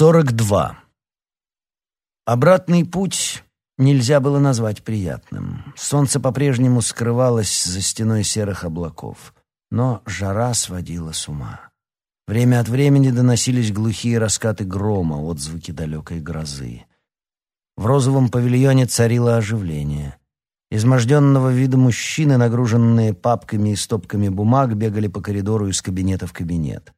42. Обратный путь нельзя было назвать приятным. Солнце по-прежнему скрывалось за стеной серых облаков, но жара сводила с ума. Время от времени доносились глухие раскаты грома, отзвуки далекой грозы. В розовом павильоне царило оживление. Изможденного вида мужчины, нагруженные папками и стопками бумаг, бегали по коридору из кабинета в кабинет.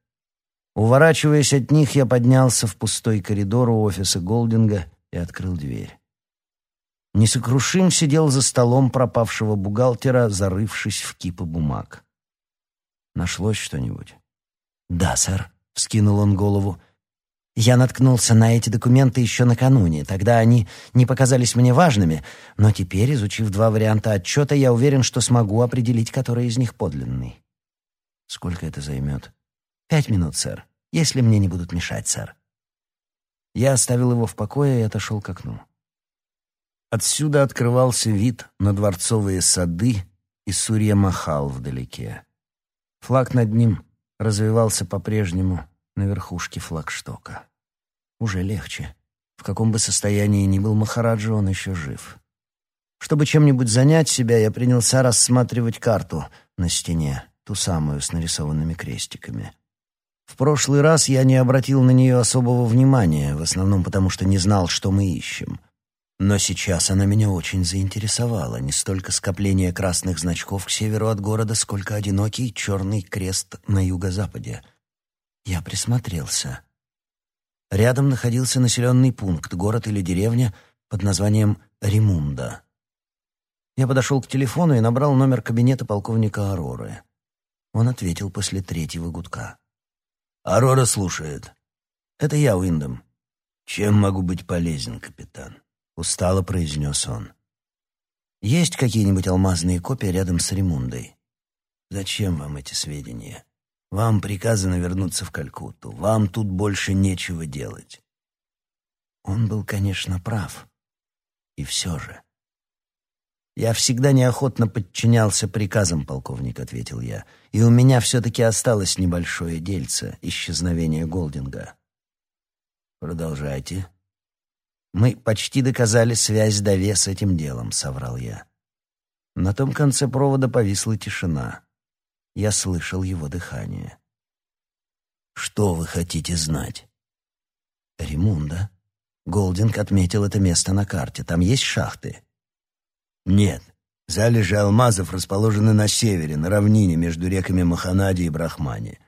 Уворачиваясь от них, я поднялся в пустой коридор у офиса Голдинга и открыл дверь. Несокрушим сидел за столом пропавшего бухгалтера, зарывшись в кипы бумаг. «Нашлось что-нибудь?» «Да, сэр», — вскинул он голову. «Я наткнулся на эти документы еще накануне. Тогда они не показались мне важными, но теперь, изучив два варианта отчета, я уверен, что смогу определить, который из них подлинный». «Сколько это займет?» «Пять минут, сэр, если мне не будут мешать, сэр». Я оставил его в покое и отошел к окну. Отсюда открывался вид на дворцовые сады и Сурья-Махал вдалеке. Флаг над ним развивался по-прежнему на верхушке флагштока. Уже легче. В каком бы состоянии ни был Махараджа, он еще жив. Чтобы чем-нибудь занять себя, я принялся рассматривать карту на стене, ту самую с нарисованными крестиками. В прошлый раз я не обратил на нее особого внимания, в основном потому, что не знал, что мы ищем. Но сейчас она меня очень заинтересовала. Не столько скопление красных значков к северу от города, сколько одинокий черный крест на юго-западе. Я присмотрелся. Рядом находился населенный пункт, город или деревня под названием Римунда. Я подошел к телефону и набрал номер кабинета полковника Ароры. Он ответил после третьего гудка. Арора слушает. Это я, Уиндом. Чем могу быть полезен, капитан? Устало произнес он. Есть какие-нибудь алмазные копии рядом с Римундой? Зачем вам эти сведения? Вам приказано вернуться в Калькутту. Вам тут больше нечего делать. Он был, конечно, прав. И все же. «Я всегда неохотно подчинялся приказам, полковник», — ответил я. «И у меня все-таки осталось небольшое дельце — исчезновение Голдинга». «Продолжайте». «Мы почти доказали связь Дове с этим делом», — соврал я. На том конце провода повисла тишина. Я слышал его дыхание. «Что вы хотите знать?» «Римунда». Голдинг отметил это место на карте. Там есть шахты. Нет. Залежи алмазов расположены на севере, на равнине между реками Маханади и Брахмани.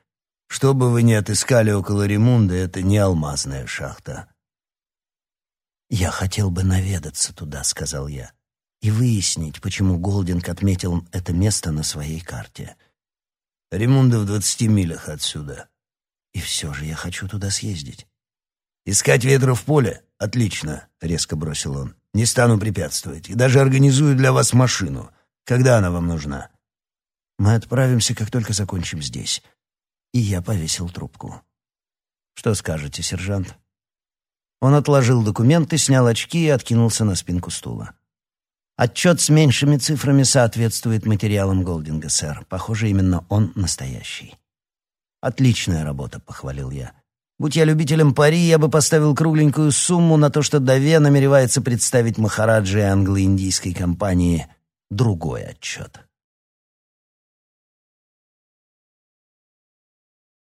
Что бы вы ни отыскали около Ремунда, это не алмазная шахта. «Я хотел бы наведаться туда», — сказал я, «и выяснить, почему Голдинг отметил это место на своей карте». «Ремунда в двадцати милях отсюда». «И все же я хочу туда съездить». «Искать ветра в поле? Отлично», — резко бросил он. Не стану препятствовать. И даже организую для вас машину. Когда она вам нужна?» «Мы отправимся, как только закончим здесь». И я повесил трубку. «Что скажете, сержант?» Он отложил документы, снял очки и откинулся на спинку стула. «Отчет с меньшими цифрами соответствует материалам Голдинга, сэр. Похоже, именно он настоящий». «Отличная работа», — похвалил я. Будь я любителем пари, я бы поставил кругленькую сумму на то, что Даве намеревается представить Махараджи англо-индийской компании другой отчет.